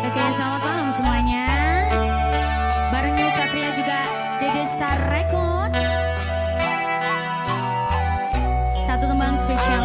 Oke, selamat malam semuanya. Bareng Satria juga Dede Star Record. Satu tembang spesial